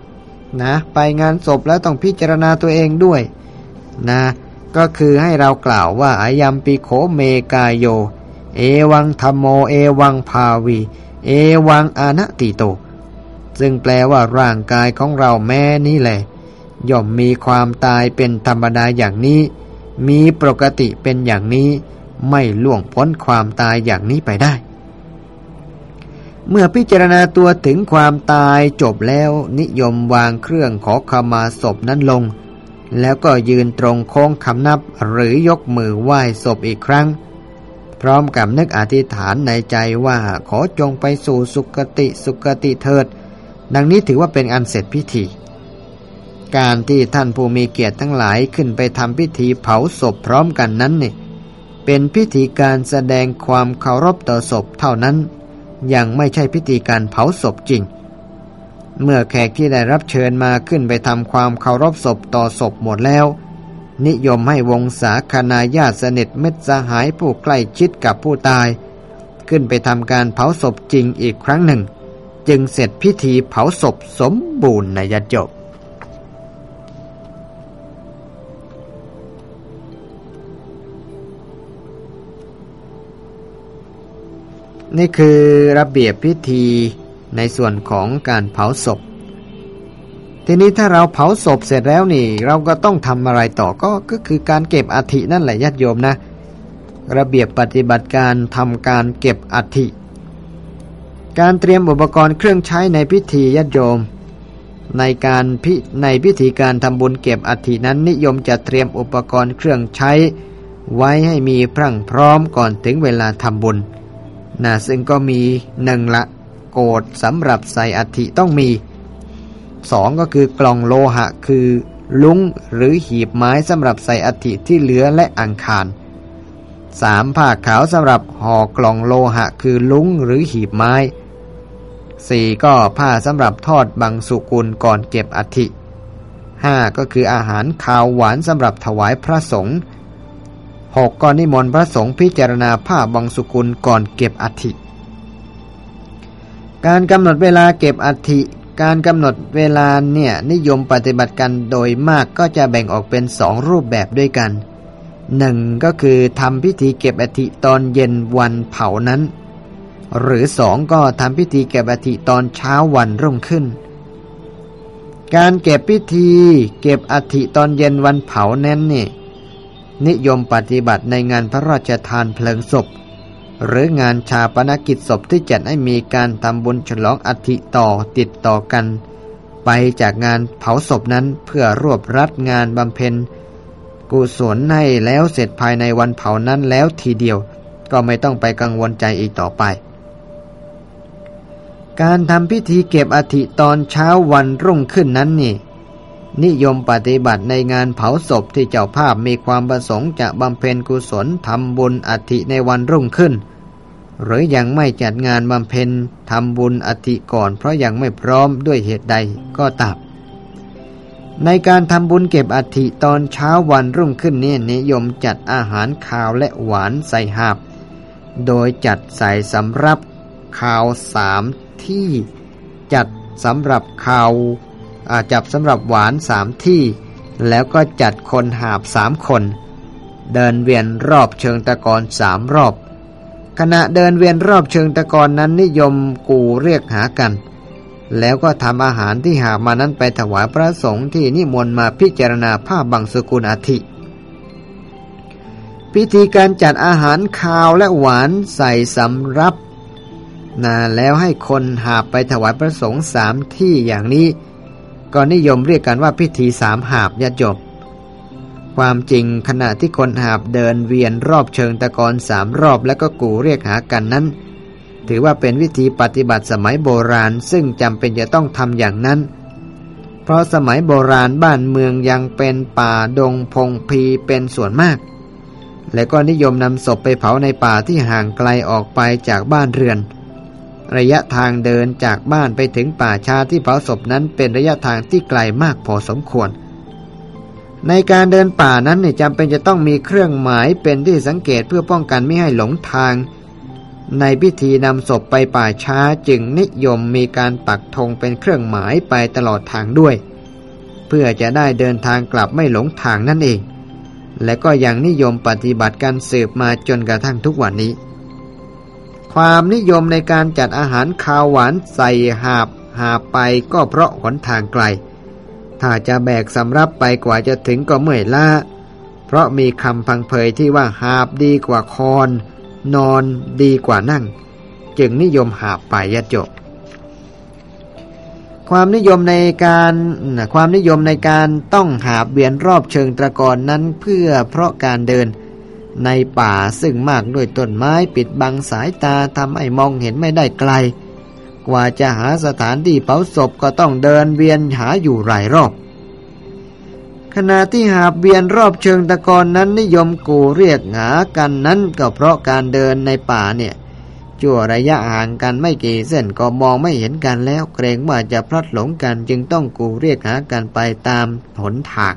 นะ ไปงานศพแล้วต้องพิจารณาตัวเองด้วย นะ ก็คือให้เรากล่าวว่าอายัมปิโขเมกายโย เอวังธรรมโม เอวังภาวี เอวังอานติโต ซึ่งแปลว่าร่างกายของเราแม่นี่แหละ ย่อมมีความตายเป็นธรรมดาอย่างนี้ มีปกติเป็นอย่างนี้ ไม่ล่วงพ้นความตายอย่างนี้ไปได้ เมื่อพิจารณาตัวถึงความตายจบแล้วนิยมวางเครื่องขอขมาศพนั้นลง แล้วก็ยืนตรงโค้งคำนับหรือยกมือไหว้ศพอีกครั้ง พร้อมกับนึกอธิษฐานในใจว่าขอจงไปสู่สุคติสุคติเถิด ดังนี้ถือว่าเป็นอันเสร็จพิธี การที่ท่านผู้มีเกียรติทั้งหลายขึ้นไปทำพิธีเผาศพพร้อมกันนั้นเนี่ยเป็นพิธีการแสดงความเคารพต่อศพเท่านั้น ยังไม่ใช่พิธีการเผาศพจริง เมื่อแขกที่ได้รับเชิญมาขึ้นไปทำความเคารพศพต่อศพหมดแล้ว นิยมให้วงศาคณาญาติสนิทมิตรสหายผู้ใกล้ชิดกับผู้ตาย ขึ้นไปทำการเผาศพจริงอีกครั้งหนึ่ง จึงเสร็จพิธีเผาศพสมบูรณ์ในยจบ นี่คือระเบียบพิธีในส่วนของการเผาศพ ทีนี้ถ้าเราเผาศพเสร็จแล้วนี่ เราก็ต้องทำอะไรต่อก็ก็คือการเก็บอัฐินั่นแหละญาติโยมนะ ระเบียบปฏิบัติการทำการเก็บอัฐิการเตรียมอุปกรณ์เครื่องใช้ในพิธีญาติโยม ในการพิในพิธีการทำบุญเก็บอัฐินั้นนิยมจะเตรียมอุปกรณ์เครื่องใช้ ไว้ให้มีพรั่งพร้อมก่อนถึงเวลาทำบุญ นะซึ่งก็มีหนึ่งละโกดสำหรับใส่อัฐิต้องมีสองก็คือกล่องโลหะคือลุงหรือหีบไม้สำหรับใส่อัฐิที่เหลือและอังคารสามผ้าขาวสำหรับห่อกล่องโลหะคือลุงหรือหีบไม้สี่ก็ผ้าสำหรับทอดบังสุกุลก่อนเก็บอัฐิห้าก็คืออาหารขาวหวานสำหรับถวายพระสงฆ์ หกก็นิมนต์พระสงฆ์พิจารณาผ้าบังสุกุลก่อนเก็บอัฐิ การกำหนดเวลาเก็บอัฐิ การกำหนดเวลาเนี่ยนิยมปฏิบัติกันโดยมากก็จะแบ่งออกเป็นสองรูปแบบด้วยกันหนึ่งก็คือทำพิธีเก็บอัฐิตอนเย็นวันเผานั้น หรือสองก็ทำพิธีเก็บอัฐิตอนเช้าวันรุ่งขึ้น การเก็บพิธีเก็บอัฐิตอนเย็นวันเผานั้นเนี่ย นิยมปฏิบัติในงานพระราชทานเพลิงศพ หรืองานชาปนกิจศพที่จัดให้มีการทำบุญฉลองอธิต่อติดต่อกัน ไปจากงานเผาศพนั้นเพื่อรวบรัดงานบำเพ็ญ กุศลให้แล้วเสร็จภายในวันเผานั้นแล้วทีเดียว ก็ไม่ต้องไปกังวลใจอีกต่อไป การทำพิธีเก็บอธิตอนเช้าวันรุ่งขึ้นนั้นนี่ นิยมปฏิบัติในงานเผาศพที่เจ้าภาพมีความประสงค์จะบำเพ็ญกุศลทำบุญอธิในวันรุ่งขึ้น หรือยังไม่จัดงานบำเพ็ญทำบุญอธิก่อน เพราะยังไม่พร้อมด้วยเหตุใดก็ตามในการทำบุญเก็บอธิตอนเช้าวันรุ่งขึ้นนี้นิยมจัดอาหารขาวและหวานใส่หาบ โดยจัดใส่สำรับขาวสามที่ จัดสำหรับขาว จับสำหรับหวานสามที่ แล้วก็จัดคนหาบสามคน เดินเวียนรอบเชิงตะกอนสามรอบ ขณะเดินเวียนรอบเชิงตะกอนนั้นนิยมกูเรียกหากัน แล้วก็ทำอาหารที่หามานั้นไปถวายพระสงฆ์ที่นิมนต์มาพิจารณาผ้าบังสกุลอาทิพิธีการจัดอาหารคาวและหวานใส่สำรับนาแล้วให้คนหาบไปถวายพระสงฆ์สามที่อย่างนี้ ก็นิยมเรียกกันว่าพิธีสามหาบยาจบความจริงขณะที่คนหาบเดินเวียนรอบเชิงตะกอนสามรอบแล้วก็กูเรียกหากันนั้น ถือว่าเป็นวิธีปฏิบัติสมัยโบราณซึ่งจำเป็นจะต้องทำอย่างนั้น เพราะสมัยโบราณบ้านเมืองยังเป็นป่าดงพงพีเป็นส่วนมาก และก็นิยมนำศพไปเผาในป่าที่ห่างไกลออกไปจากบ้านเรือน ระยะทางเดินจากบ้านไปถึงป่าชาที่เผาศพนั้นเป็นระยะทางที่ไกลมากพอสมควร ในการเดินป่านั้นจำเป็นจะต้องมีเครื่องหมายเป็นที่สังเกตเพื่อป้องกันไม่ให้หลงทาง ในพิธีนำศพไปป่าช้าจึงนิยมมีการปักธงเป็นเครื่องหมายไปตลอดทางด้วย เพื่อจะได้เดินทางกลับไม่หลงทางนั่นเอง และก็ยังนิยมปฏิบัติการสืบมาจนกระทั่งทุกวันนี้ ความนิยมในการจัดอาหารคาวหวานใส่หาบหาไปก็เพราะหนทางไกล ถ้าจะแบกสำรับไปกว่าจะถึงก็เมื่อยล้า เพราะมีคำพังเพยที่ว่าหาบดีกว่าคอน นอนดีกว่านั่ง จึงนิยมหาบไปยะจบความนิยมในการความนิยมในการต้องหาบเวียนรอบเชิงตะกอนนั้นเพื่อเพราะการเดิน ในป่าซึ่งมากด้วยต้นไม้ปิดบังสายตาทำให้มองเห็นไม่ได้ไกล กว่าจะหาสถานที่เผาศพก็ต้องเดินเวียนหาอยู่หลายรอบ ขณะที่หาบเวียนรอบเชิงตะกอนนั้นนิยมกูเรียกหากันนั้นก็เพราะการเดินในป่าเนี่ยจั่วระยะห่างกันไม่กี่เส้นก็มองไม่เห็นกันแล้วเกรงว่าจะพลัดหลงกันจึงต้องกูเรียกหากันไปตามหนทาง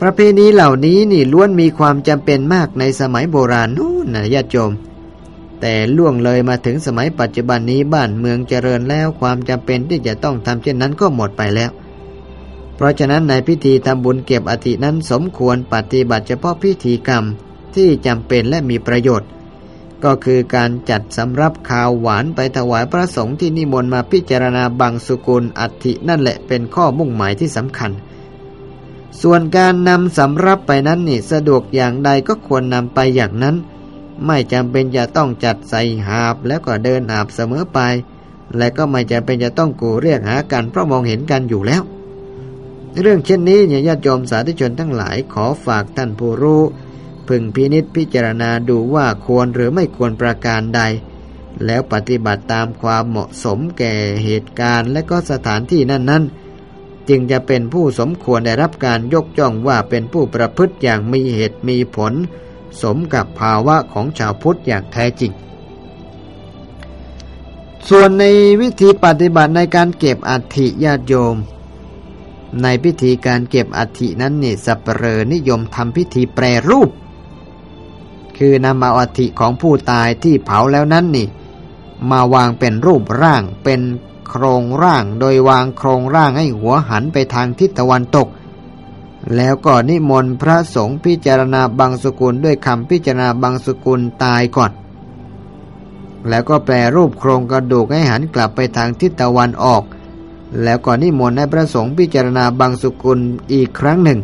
ประเพณีเหล่านี้นี่ล้วนมีความจำเป็นมากในสมัยโบราณนู่นนะญาติโยม แต่ล่วงเลยมาถึงสมัยปัจจุบันนี้บ้านเมืองเจริญแล้วความจำเป็นที่จะต้องทำเช่นนั้นก็หมดไปแล้ว เพราะฉะนั้นในพิธีทำบุญเก็บอธินั้นสมควรปฏิบัติเฉพาะพิธีกรรมที่จำเป็นและมีประโยชน์ ก็คือการจัดสำรับข้าวหวานไปถวายพระสงฆ์ที่นิมนต์มาพิจารณาบังสุกุลอัฐินั่นแหละเป็นข้อมุ่งหมายที่สำคัญ ส่วนการนำสำรับไปนั้นนี่สะดวกอย่างใดก็ควรนำไปอย่างนั้น ไม่จำเป็นจะต้องจัดใส่หาบแล้วก็เดินหาบเสมอไป และก็ไม่จำเป็นจะต้องกูเรียกหากันเพราะมองเห็นกันอยู่แล้ว เรื่องเช่นนี้เนี่ยญาติโยมสาธุชนทั้งหลายขอฝากท่านผู้รู้ พึงพินิษพิจารณาดูว่าควรหรือไม่ควรประการใด แล้วปฏิบัติตามความเหมาะสมแก่เหตุการณ์ และก็สถานที่นั้นๆ จึงจะเป็นผู้สมควรได้รับการยกย่องว่าเป็นผู้ประพฤติอย่างมีเหตุมีผล สมกับภาวะของชาวพุทธอย่างแท้จริง ส่วนในวิธีปฏิบัติในการเก็บอัฐิญาติโยม ในพิธีการเก็บอัฐินั้นนี่สัปเหร่อนิยมทำพิธีแปรรูป คือนำเอาอัฐิของผู้ตายที่เผาแล้วนั้นนี่มาวางเป็นรูปร่างเป็น โครงร่าง โดยวางโครงร่างให้หัวหันไปทางทิศตะวันตก แล้วก็นิมนต์พระสงฆ์พิจารณาบางสกุลด้วยคำพิจารณาบางสกุลตายก่อน แล้วก็แปลรูปโครงกระดูกให้หันกลับไปทางทิศตะวันออก แล้วก็นิมนต์ให้พระสงฆ์พิจารณาบางสกุลอีกครั้งหนึ่ง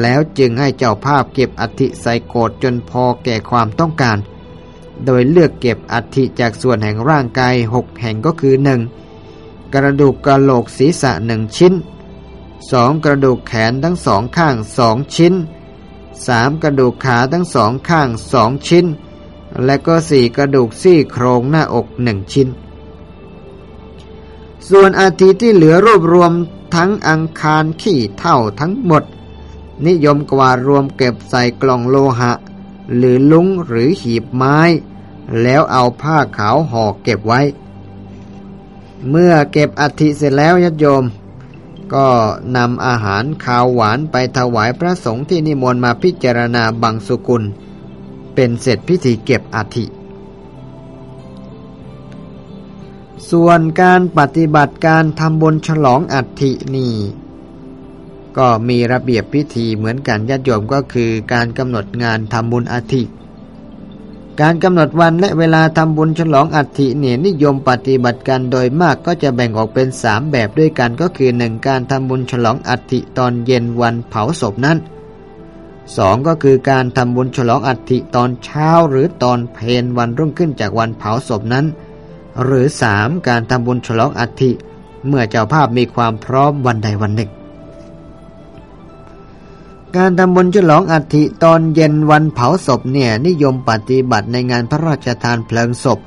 แล้วจึงให้เจ้าภาพเก็บอธิใส่โกดจนพอแก่ความต้องการโดยเลือกเก็บอธิจากส่วนแห่งร่างกายหกแห่งก็คือหนึ่ง กระดูกกระโหลกศีรษะหนึ่งชิ้นสองกระดูกแขนทั้งสองข้างสองชิ้นสามกระดูกขาทั้งสองข้างสองชิ้น และก็สี่กระดูกซี่โครงหน้าอกหนึ่งชิ้น ส่วนอาทิที่เหลือรวบรวมทั้งอังคารขี้เท่าทั้งหมด นิยมกว่ารวมเก็บใส่กล่องโลหะ หรือลุงหรือหีบไม้ แล้วเอาผ้าขาวห่อเก็บไว้ เมื่อเก็บอัฐิเสร็จแล้วยโยม ก็นำอาหารข้าวหวานไปถวายพระสงฆ์ที่นิมนต์มาพิจารณาบังสุกุล เป็นเสร็จพิธีเก็บอัฐิส่วนการปฏิบัติการทำบุญฉลองอัฐินี่ก็มีระเบียบพิธีเหมือนกันญาติโยมก็คือการกำหนดงานทำบุญอัฐิ การกำหนดวันและเวลาทำบุญฉลองอัฐิเนี่ยนิยมปฏิบัติกันโดยมากก็จะแบ่งออกเป็นสามแบบด้วยกันก็คือหนึ่งการทำบุญฉลองอัฐิตอนเย็นวันเผาศพนั้นสองก็คือการทำบุญฉลองอัฐิตอนเช้าหรือตอนเพนวันรุ่งขึ้นจากวันเผาศพนั้น หรือสามการทำบุญฉลองอัฐิเมื่อเจ้าภาพมีความพร้อมวันใดวันหนึ่ง การทำบุญฉลองอัฐิตอนเย็นวันเผาศพเนี่ยนิยมปฏิบัติในงานพระราชทานเพลิงศพ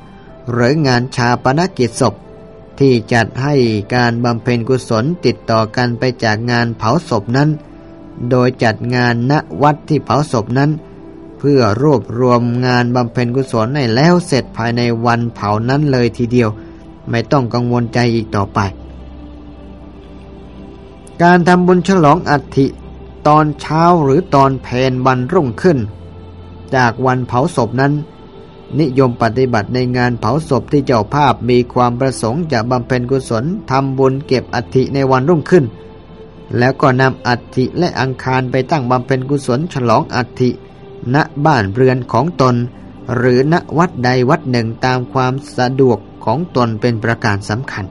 หรืองานชาปนกิจศพ ที่จัดให้การบำเพ็ญกุศลติดต่อกันไปจากงานเผาศพนั้น โดยจัดงานณวัดที่เผาศพนั้น เพื่อรวบรวมงานบำเพ็ญกุศลให้แล้วเสร็จภายในวันเผานั้นเลยทีเดียว ไม่ต้องกังวลใจอีกต่อไป การทำบุญฉลองอัฐิ ตอนเช้าหรือตอนเพนวันรุ่งขึ้น จากวันเผาศพนั้น นิยมปฏิบัติในงานเผาศพที่เจ้าภาพมีความประสงค์จะบำเพ็ญกุศลทำบุญเก็บอัฐิในวันรุ่งขึ้น แล้วก็นำอัฐิและอังคารไปตั้งบำเพ็ญกุศลฉลองอัฐิณบ้านเรือนของตน หรือณวัดใดวัดหนึ่งตามความสะดวกของตนเป็นประการสำคัญ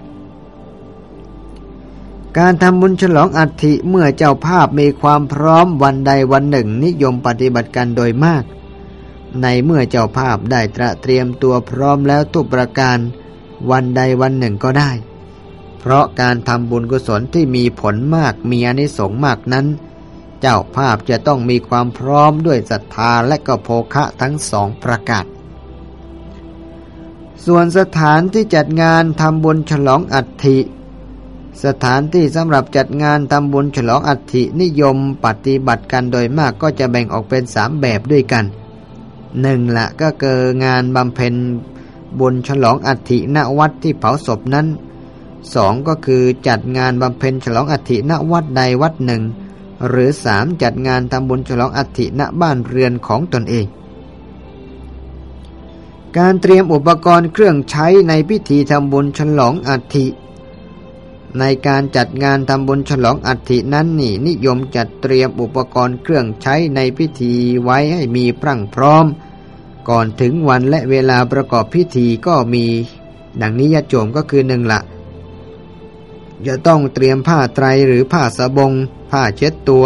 การทำบุญฉลองอัฐิเมื่อเจ้าภาพมีความพร้อมวันใดวันหนึ่งนิยมปฏิบัติกันโดยมาก ในเมื่อเจ้าภาพได้ตระเตรียมตัวพร้อมแล้วทุกประการ วันใดวันหนึ่งก็ได้ เพราะการทำบุญกุศลที่มีผลมากมีอนิสงส์มากนั้น เจ้าภาพจะต้องมีความพร้อมด้วยศรัทธาและก็โภคะทั้งสองประกาศส่วนสถานที่จัดงานทำบุญฉลองอัฐิ สถานที่สำหรับจัดงานทำบุญฉลองอัฐินิยมปฏิบัติกันโดยมากก็จะแบ่งออกเป็นสามแบบด้วยกันหนึ่งละก็เกิงานบำเพ็ญบุญฉลองอัฐิณวัดที่เผาศพนั้นสองก็คือจัดงานบำเพ็ญฉลองอัฐิณวัดใดวัดหนึ่ง หรือสามจัดงานทำบุญฉลองอัฐิณบ้านเรือนของตนเอง การเตรียมอุปกรณ์เครื่องใช้ในพิธีทำบุญฉลองอัฐิ ในการจัดงานทำบุญฉลองอัฐินั้นนี่นิยมจัดเตรียมอุปกรณ์เครื่องใช้ในพิธีไว้ให้มีพรั่งพร้อม ก่อนถึงวันและเวลาประกอบพิธีก็มี ดังนี้ยาโจมก็คือหนึ่งละจะต้องเตรียมผ้าไตรหรือผ้าสบง ผ้าเช็ดตัว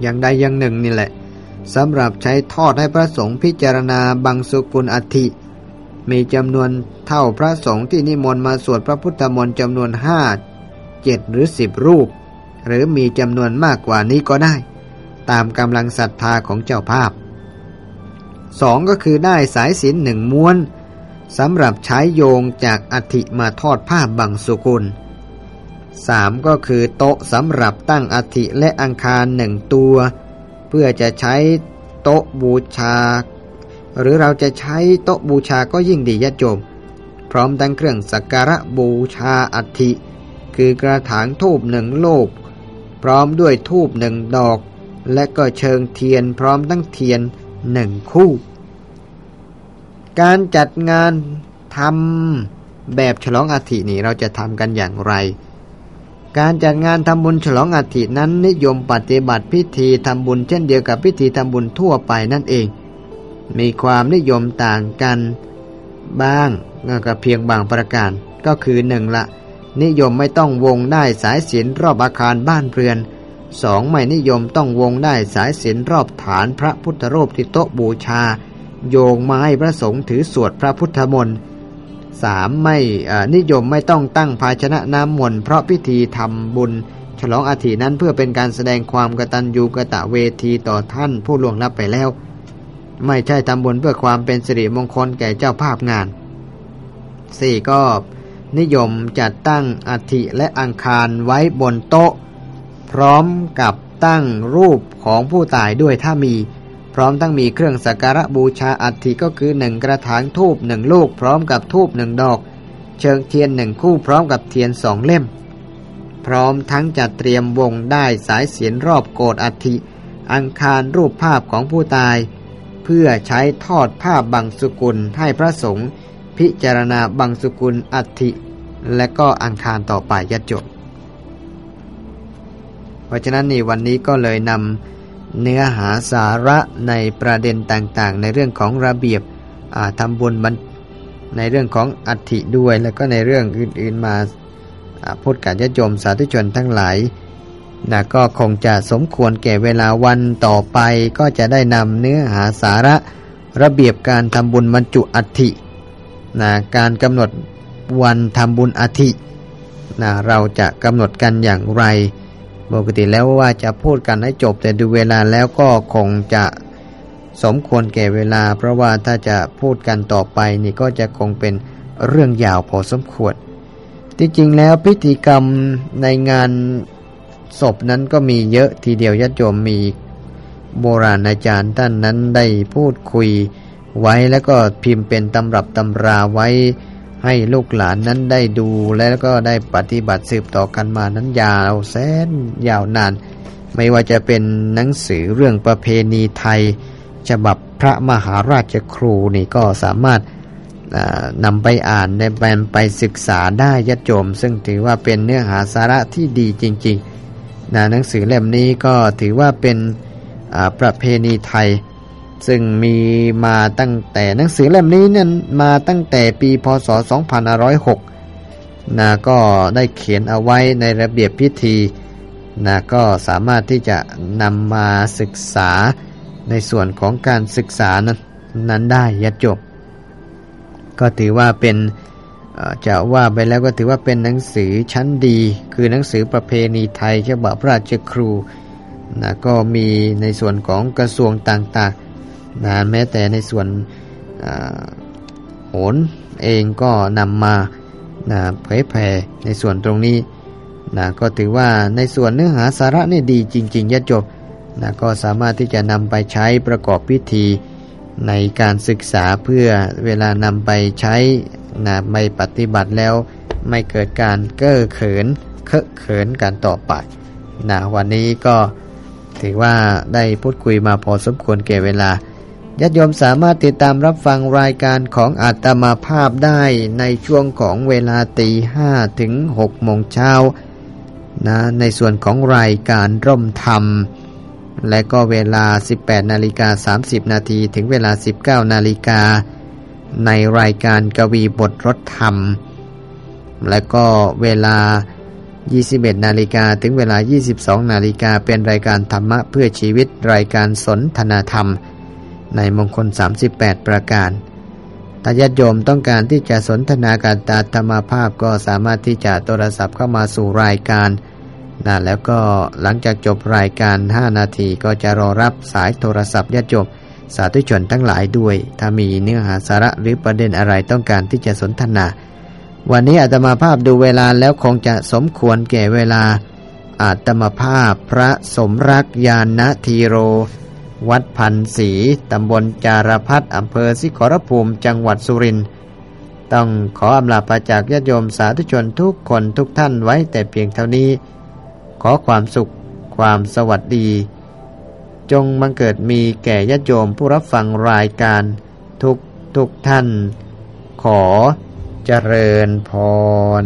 อย่างใดอย่างหนึ่งนี่แหละสำหรับใช้ทอดให้พระสงฆ์พิจารณาบังสุกุลอัฐิ มีจำนวนเท่าพระสงฆ์ที่นิมนต์มาสวดพระพุทธมนต์จำนวนห้าเจ็ดหรือสิบรูป หรือมีจำนวนมากกว่านี้ก็ได้ ตามกำลังศรัทธาของเจ้าภาพสองก็คือได้สายสินหนึ่งม้วนสำหรับใช้โยงจากอธิมาทอดผ้าบังสุกุลสามก็คือโต๊ะสำหรับตั้งอธิและอังคารหนึ่งตัว เพื่อจะใช้โต๊ะบูชา หรือเราจะใช้โต๊ะบูชาก็ยิ่งดียะโจมพร้อมทั้งเครื่องสักการะบูชาอัฐิคือกระถางทูบหนึ่งโลก พร้อมด้วยทูบหนึ่งดอก และก็เชิงเทียนพร้อมทั้งเทียนหนึ่งคู่ การจัดงานทำแบบฉลองอัฐินี่เราจะทำกันอย่างไร การจัดงานทำบุญฉลองอัฐินั้นนิยมปฏิบัติพิธีทำบุญเช่นเดียวกับพิธีทำบุญทั่วไปนั่นเอง มีความนิยมต่างกันบ้างก็เพียงบางประการ ก็คือหนึ่งละนิยมไม่ต้องวงได้สายศีลรอบอาคารบ้านเรือนสองไม่นิยมต้องวงได้สายศีลรอบฐานพระพุทธรูปที่โต๊ะบูชา โยงไม้พระสงฆ์ถือสวดพระพุทธมนต์สามไม่นิยมไม่ต้องตั้งภาชนะน้ำมนต์เพราะพิธีทำบุญ ฉลองอาทินั้นเพื่อเป็นการแสดงความกตัญญูกะตะเวทีต่อท่านผู้ล่วงลับไปแล้ว ไม่ใช่ทำบุญเพื่อความเป็นสิริมงคลแก่เจ้าภาพงาน 4. ก็นิยมจัดตั้งอัฐิและอังคารไว้บนโต๊ะ พร้อมกับตั้งรูปของผู้ตายด้วยถ้ามี พร้อมทั้งมีเครื่องสักการะบูชาอัฐิก็คือหนึ่งกระถางทูบหนึ่งลูก พร้อมกับทูบหนึ่งดอก เชิงเทียนหนึ่งคู่พร้อมกับเทียนสองเล่ม พร้อมทั้งจัดเตรียมวงได้สายเสียนรอบโกดอัฐิอังคารรูปภาพของผู้ตาย เพื่อใช้ทอดผ้าบางสุกุลให้พระสงฆ์พิจารณาบางสุกุลอัฐิและก็อังคารต่อไปยัดจบเพราะฉะนั้นนี่วันนี้ก็เลยนำเนื้อหาสาระในประเด็นต่างๆ ในเรื่องของระเบียบทำบุญในเรื่องของอัฐิด้วย แล้วก็ในเรื่องอื่นๆมาพูดกับญาติโยมสาธุชนทั้งหลาย นะก็คงจะสมควรแก่เวลาวันต่อไปก็จะได้นำเนื้อหาสาระระเบียบการทำบุญบรรจุอัฐินะการกำหนดวันทำบุญอัฐินะเราจะกำหนดกันอย่างไร ปกติแล้วว่าจะพูดกันให้จบแต่ดูเวลาแล้วก็คงจะสมควรแก่เวลา เพราะว่าถ้าจะพูดกันต่อไปนี่ก็จะคงเป็นเรื่องยาวพอสมควร ที่จริงแล้วพิธีกรรมในงาน ศพนั้นก็มีเยอะทีเดียวญาติโยมมีโบราณอาจารย์ท่านนั้นได้พูดคุยไว้แล้วก็พิมพ์เป็นตำรับตำราไว้ให้ลูกหลานนั้นได้ดูแล้วก็ได้ปฏิบัติสืบต่อกันมานั้นยาวแสนยาวนาน ไม่ว่าจะเป็นหนังสือเรื่องประเพณีไทย ฉบับพระมหาราชครูนี่ก็สามารถนำไปอ่านในแบนไปศึกษาได้ยัดโจม ซึ่งถือว่าเป็นเนื้อหาสาระที่ดีจริง ๆ นะหนังสือเล่มนี้ก็ถือว่าเป็นประเพณีไทย ซึ่งมีมาตั้งแต่หนังสือเล่มนี้นั้นมาตั้งแต่ปีพศ 2506นะก็ได้เขียนเอาไว้ในระเบียบพิธีนะก็สามารถที่จะนำมาศึกษาในส่วนของการศึกษานั้นนั้นได้ยัดจบ ก็ถือว่าเป็น จะว่าไปแล้วก็ถือว่าเป็นหนังสือชั้นดี คือหนังสือประเพณีไทยฉบับพระราชครูนะก็มีในส่วนของกระทรวงต่างๆนะแม้แต่ในส่วนโหนเองก็นำมานะเผยแผ่ในส่วนตรงนี้นะก็ถือว่าในส่วนเนื้อหาสาระนี่ดีจริงๆยัดจบนะก็สามารถที่จะนำไปใช้ประกอบพิธีในการศึกษาเพื่อเวลานำไปใช้ นะไม่ปฏิบัติแล้วไม่เกิดการเก้อเขินเคอะเขินกันต่อไปนะวันนี้ก็ถือว่าได้พูดคุยมาพอสมควรแก่เวลาญาติโยมสามารถติดตามรับฟังรายการของอาตมาภาพได้ในช่วงของเวลาตีห้ถึงหกโมงเช้านะในส่วนของรายการร่มธรรม และก็เวลา 18 นาฬิกา 30 นาทีถึงเวลา 19 นาฬิกา ในรายการกวีบทรถธรรม และก็เวลา 21 นาฬิกาถึงเวลา 22 นาฬิกาเป็นรายการธรรมะเพื่อชีวิตรายการสนทนาธรรม ในมงคล 38 ประการถ้าญาติโยมต้องการที่จะสนทนาการตาธรรมภาพก็สามารถที่จะโทรศัพท์เข้ามาสู่รายการนะแล้วก็หลังจากจบรายการ 5 นาทีก็จะรอรับสายโทรศัพท์ญาติโยม สาธุชนทั้งหลายด้วย ถ้ามีเนื้อหาสาระหรือประเด็นอะไรต้องการที่จะสนทนา วันนี้อาตมาภาพดูเวลาแล้วคงจะสมควรแก่เวลา อาตมาภาพพระสมรักยานทีโร วัดพันศรีตำบลจารพัฒอำเภอสิขรภูมิจังหวัดสุรินทร์ต้องขออำลาประจากญาติโยมสาธุชนทุกคนทุกท่านไว้แต่เพียงเท่านี้ ขอความสุข ความสวัสดี จงบังเกิดมีแก่ญาติโยมผู้รับฟังรายการทุกทุกท่าน ขอเจริญพร